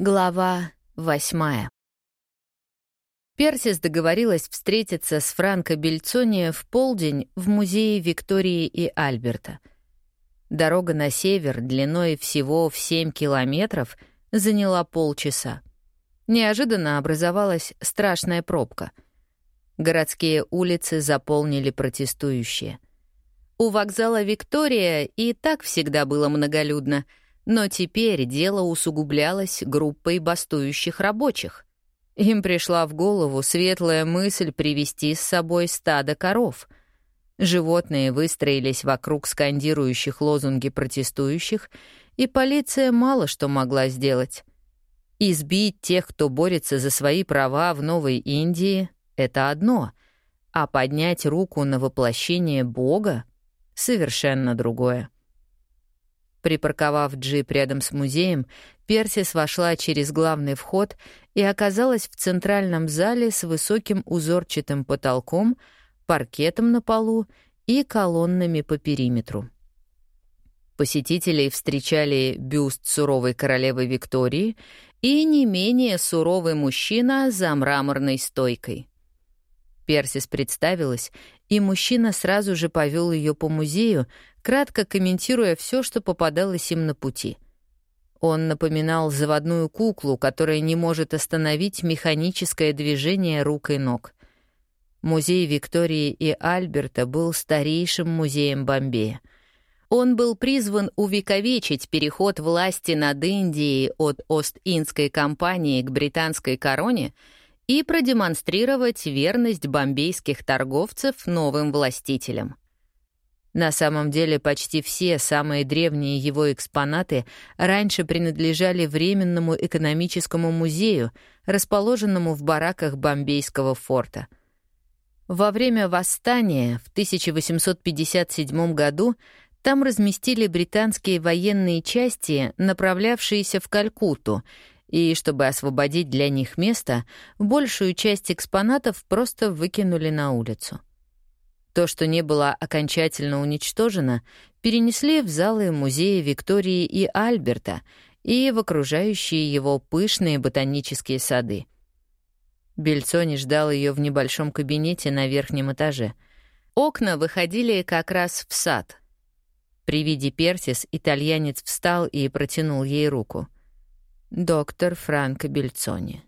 Глава восьмая. Персис договорилась встретиться с Франко Бельцони в полдень в музее Виктории и Альберта. Дорога на север длиной всего в 7 километров заняла полчаса. Неожиданно образовалась страшная пробка. Городские улицы заполнили протестующие. У вокзала Виктория и так всегда было многолюдно — но теперь дело усугублялось группой бастующих рабочих. Им пришла в голову светлая мысль привести с собой стадо коров. Животные выстроились вокруг скандирующих лозунги протестующих, и полиция мало что могла сделать. Избить тех, кто борется за свои права в Новой Индии — это одно, а поднять руку на воплощение Бога — совершенно другое. Припарковав джип рядом с музеем, Персис вошла через главный вход и оказалась в центральном зале с высоким узорчатым потолком, паркетом на полу и колоннами по периметру. Посетителей встречали бюст суровой королевы Виктории и не менее суровый мужчина за мраморной стойкой. Персис представилась, и мужчина сразу же повел ее по музею, кратко комментируя все, что попадалось им на пути. Он напоминал заводную куклу, которая не может остановить механическое движение рук и ног. Музей Виктории и Альберта был старейшим музеем Бомбея. Он был призван увековечить переход власти над Индией от Ост-Индской компании к британской короне и продемонстрировать верность бомбейских торговцев новым властителям. На самом деле почти все самые древние его экспонаты раньше принадлежали Временному экономическому музею, расположенному в бараках Бомбейского форта. Во время восстания в 1857 году там разместили британские военные части, направлявшиеся в Калькутту, и, чтобы освободить для них место, большую часть экспонатов просто выкинули на улицу. То, что не было окончательно уничтожено, перенесли в залы музея Виктории и Альберта и в окружающие его пышные ботанические сады. Бельцони ждал ее в небольшом кабинете на верхнем этаже. Окна выходили как раз в сад. При виде Персис итальянец встал и протянул ей руку. «Доктор Франко Бельцони.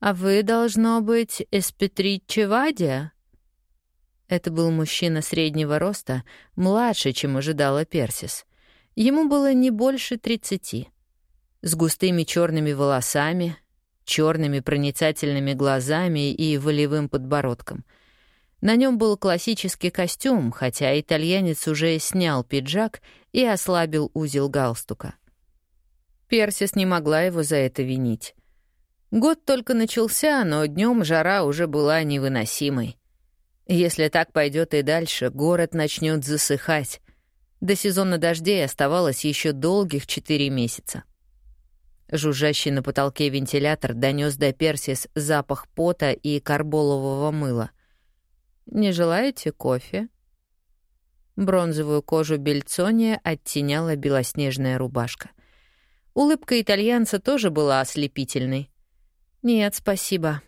А вы, должно быть, Эспетриче Вадия?» Это был мужчина среднего роста, младше, чем ожидала Персис. Ему было не больше тридцати. С густыми черными волосами, черными проницательными глазами и волевым подбородком. На нем был классический костюм, хотя итальянец уже снял пиджак и ослабил узел галстука. Персис не могла его за это винить. Год только начался, но днем жара уже была невыносимой. Если так пойдет и дальше, город начнет засыхать. До сезона дождей оставалось еще долгих четыре месяца. Жужжащий на потолке вентилятор донес до Персис запах пота и карболового мыла. «Не желаете кофе?» Бронзовую кожу Бельцония оттеняла белоснежная рубашка. Улыбка итальянца тоже была ослепительной. «Нет, спасибо.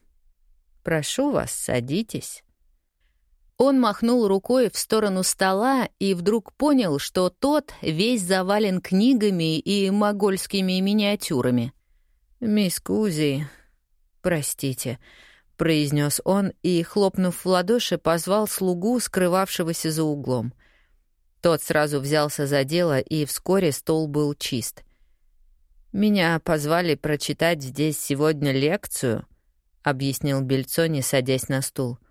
Прошу вас, садитесь». Он махнул рукой в сторону стола и вдруг понял, что тот весь завален книгами и могольскими миниатюрами. «Мисс Кузи, простите», — произнес он и, хлопнув в ладоши, позвал слугу, скрывавшегося за углом. Тот сразу взялся за дело, и вскоре стол был чист. «Меня позвали прочитать здесь сегодня лекцию», — объяснил Бельцони, садясь на стул. —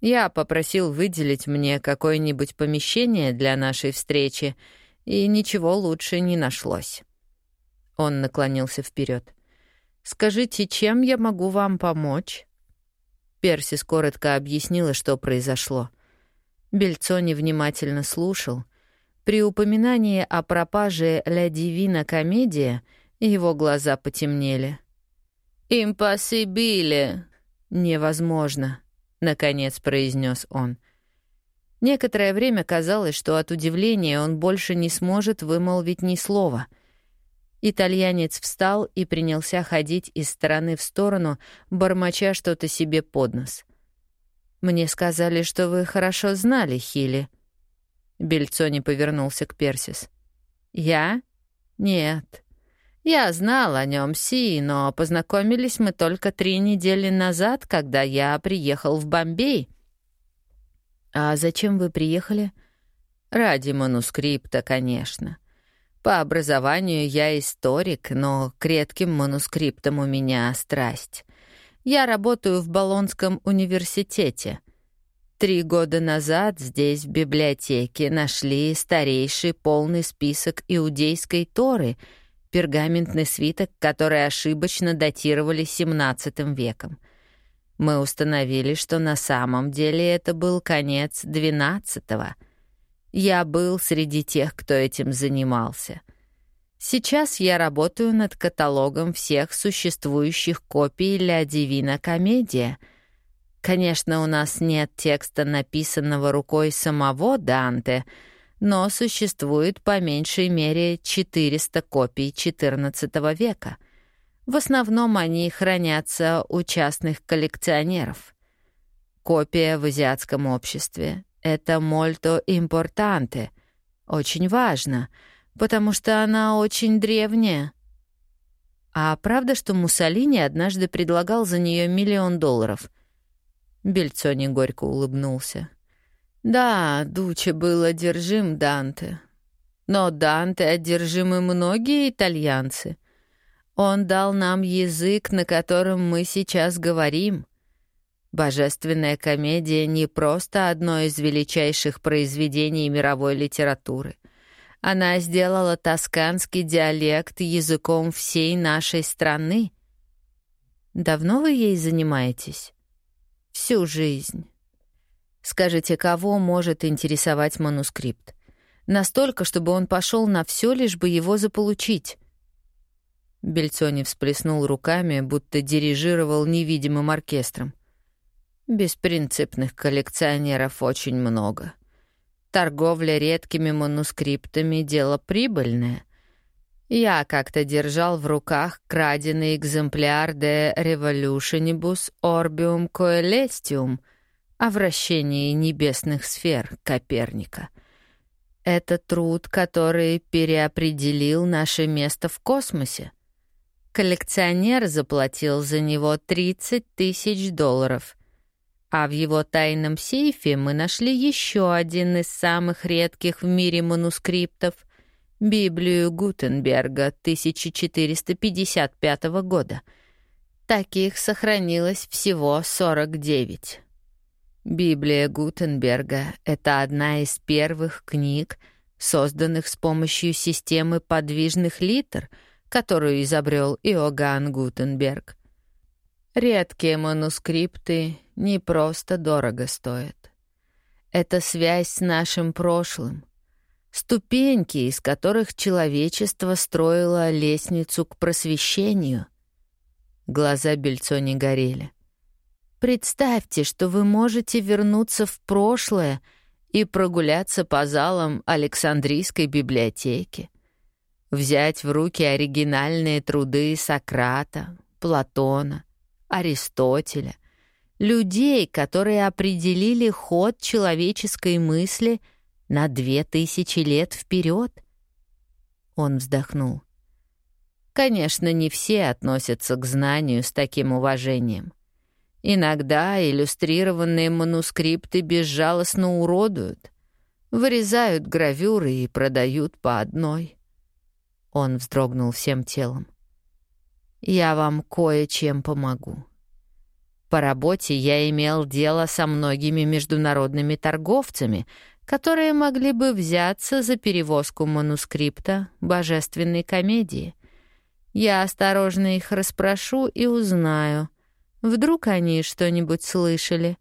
я попросил выделить мне какое-нибудь помещение для нашей встречи, и ничего лучше не нашлось. Он наклонился вперед. «Скажите, чем я могу вам помочь?» Персис коротко объяснила, что произошло. Бельцони внимательно слушал. При упоминании о пропаже «Ля Дивина Комедия» его глаза потемнели. «Импосибиле!» «Невозможно!» — наконец произнес он. Некоторое время казалось, что от удивления он больше не сможет вымолвить ни слова. Итальянец встал и принялся ходить из стороны в сторону, бормоча что-то себе под нос. «Мне сказали, что вы хорошо знали Хили». Бельцони повернулся к Персис. «Я? Нет. Я знал о нем, Си, но познакомились мы только три недели назад, когда я приехал в Бомбей». «А зачем вы приехали?» «Ради манускрипта, конечно. По образованию я историк, но к редким манускриптам у меня страсть. Я работаю в Болонском университете. Три года назад здесь, в библиотеке, нашли старейший полный список иудейской Торы, пергаментный свиток, который ошибочно датировали XVII веком. Мы установили, что на самом деле это был конец XII — я был среди тех, кто этим занимался. Сейчас я работаю над каталогом всех существующих копий «Ля Дивина Комедия». Конечно, у нас нет текста, написанного рукой самого Данте, но существует по меньшей мере 400 копий XIV века. В основном они хранятся у частных коллекционеров. Копия в азиатском обществе это мольто импортанте. Очень важно, потому что она очень древняя. А правда, что Муссолини однажды предлагал за нее миллион долларов? Бельцони горько улыбнулся. Да, Дуче был одержим Данте. Но Данте одержимы многие итальянцы. Он дал нам язык, на котором мы сейчас говорим — Божественная комедия не просто одно из величайших произведений мировой литературы. Она сделала тосканский диалект языком всей нашей страны. Давно вы ей занимаетесь? Всю жизнь. Скажите, кого может интересовать манускрипт? Настолько, чтобы он пошел на все, лишь бы его заполучить. Бельцони всплеснул руками, будто дирижировал невидимым оркестром. Беспринципных коллекционеров очень много. Торговля редкими манускриптами — дело прибыльное. Я как-то держал в руках краденый экземпляр de Revolutionibus Orbium Coelestium о вращении небесных сфер Коперника. Это труд, который переопределил наше место в космосе. Коллекционер заплатил за него 30 тысяч долларов — а в его тайном сейфе мы нашли еще один из самых редких в мире манускриптов — Библию Гутенберга 1455 года. Таких сохранилось всего 49. Библия Гутенберга — это одна из первых книг, созданных с помощью системы подвижных литр, которую изобрел Иоганн Гутенберг. Редкие манускрипты не просто дорого стоят. Это связь с нашим прошлым. Ступеньки, из которых человечество строило лестницу к просвещению. Глаза Бельцони горели. Представьте, что вы можете вернуться в прошлое и прогуляться по залам Александрийской библиотеки, взять в руки оригинальные труды Сократа, Платона, Аристотеля, людей, которые определили ход человеческой мысли на две тысячи лет вперед. Он вздохнул. Конечно, не все относятся к знанию с таким уважением. Иногда иллюстрированные манускрипты безжалостно уродуют, вырезают гравюры и продают по одной. Он вздрогнул всем телом. Я вам кое-чем помогу. По работе я имел дело со многими международными торговцами, которые могли бы взяться за перевозку манускрипта божественной комедии. Я осторожно их расспрошу и узнаю. Вдруг они что-нибудь слышали.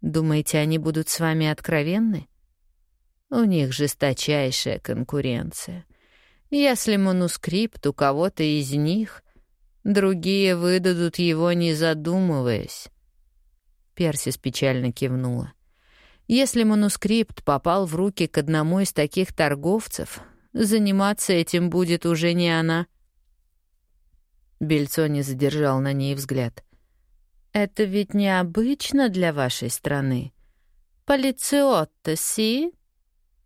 Думаете, они будут с вами откровенны? У них жесточайшая конкуренция. Если манускрипт у кого-то из них, другие выдадут его, не задумываясь. Персис печально кивнула. Если манускрипт попал в руки к одному из таких торговцев, заниматься этим будет уже не она. Бельцони задержал на ней взгляд. «Это ведь необычно для вашей страны. Полициотто, си?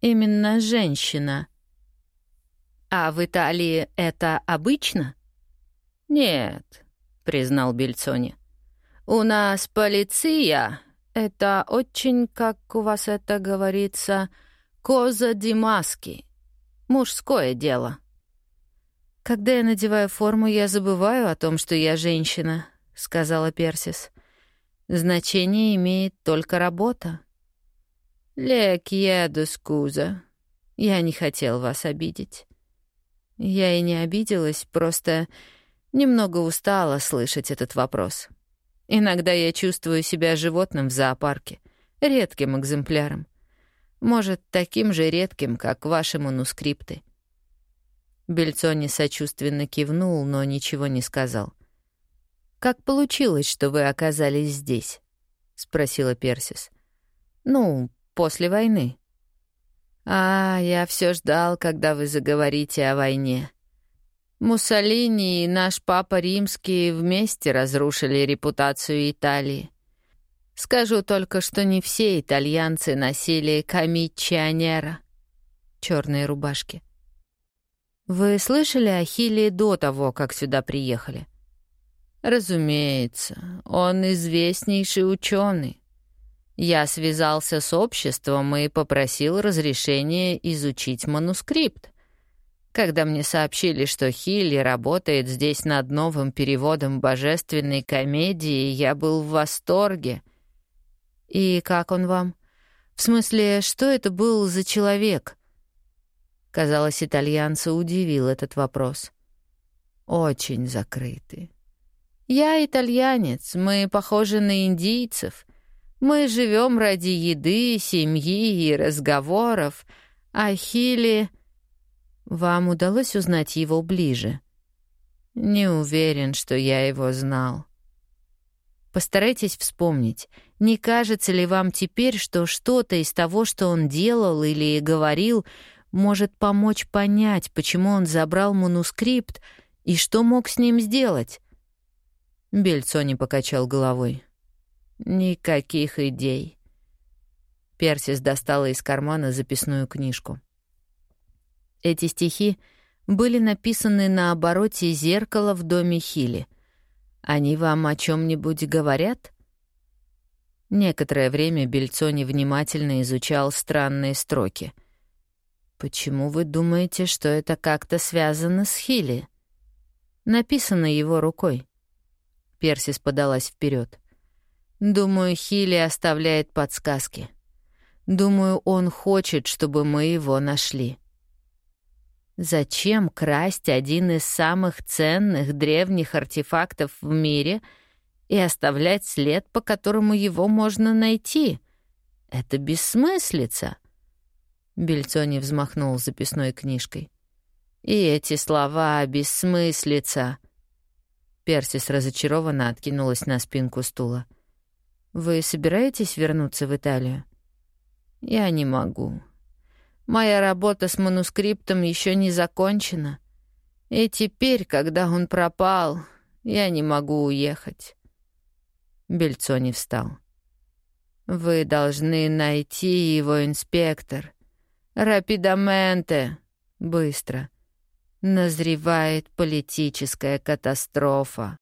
Именно женщина. А в Италии это обычно?» «Нет», — признал Бельцони. «У нас полиция — это очень, как у вас это говорится, коза Димаски. Мужское дело». «Когда я надеваю форму, я забываю о том, что я женщина», — сказала Персис. «Значение имеет только работа». «Лек еду скуза. Я не хотел вас обидеть». Я и не обиделась, просто немного устала слышать этот вопрос. Иногда я чувствую себя животным в зоопарке, редким экземпляром. Может, таким же редким, как ваши манускрипты. Бельцони сочувственно кивнул, но ничего не сказал. «Как получилось, что вы оказались здесь?» — спросила Персис. «Ну, после войны». «А, я все ждал, когда вы заговорите о войне. Муссолини и наш папа римский вместе разрушили репутацию Италии. Скажу только, что не все итальянцы носили камиччионера, черные рубашки. Вы слышали о Хиле до того, как сюда приехали? Разумеется, он известнейший ученый. Я связался с обществом и попросил разрешения изучить манускрипт. Когда мне сообщили, что Хилли работает здесь над новым переводом божественной комедии, я был в восторге. И как он вам? В смысле, что это был за человек? Казалось, итальянца удивил этот вопрос. «Очень закрыты. Я итальянец, мы похожи на индийцев. Мы живем ради еды, семьи и разговоров, а Хили... Вам удалось узнать его ближе? Не уверен, что я его знал. Постарайтесь вспомнить, не кажется ли вам теперь, что что-то из того, что он делал или говорил, может помочь понять, почему он забрал манускрипт и что мог с ним сделать. Бельцони покачал головой. «Никаких идей». Персис достала из кармана записную книжку. Эти стихи были написаны на обороте зеркала в доме Хили. Они вам о чем нибудь говорят? Некоторое время Бельцони внимательно изучал странные строки — «Почему вы думаете, что это как-то связано с Хилли?» «Написано его рукой». Персис подалась вперед. «Думаю, Хилли оставляет подсказки. Думаю, он хочет, чтобы мы его нашли». Зачем красть один из самых ценных древних артефактов в мире и оставлять след, по которому его можно найти? Это бессмыслица. Бельцони взмахнул записной книжкой. «И эти слова — бессмыслица!» Персис разочарованно откинулась на спинку стула. «Вы собираетесь вернуться в Италию?» «Я не могу. Моя работа с манускриптом еще не закончена. И теперь, когда он пропал, я не могу уехать». Бельцони встал. «Вы должны найти его, инспектор. «Рапидаменте!» «Быстро!» Назревает политическая катастрофа.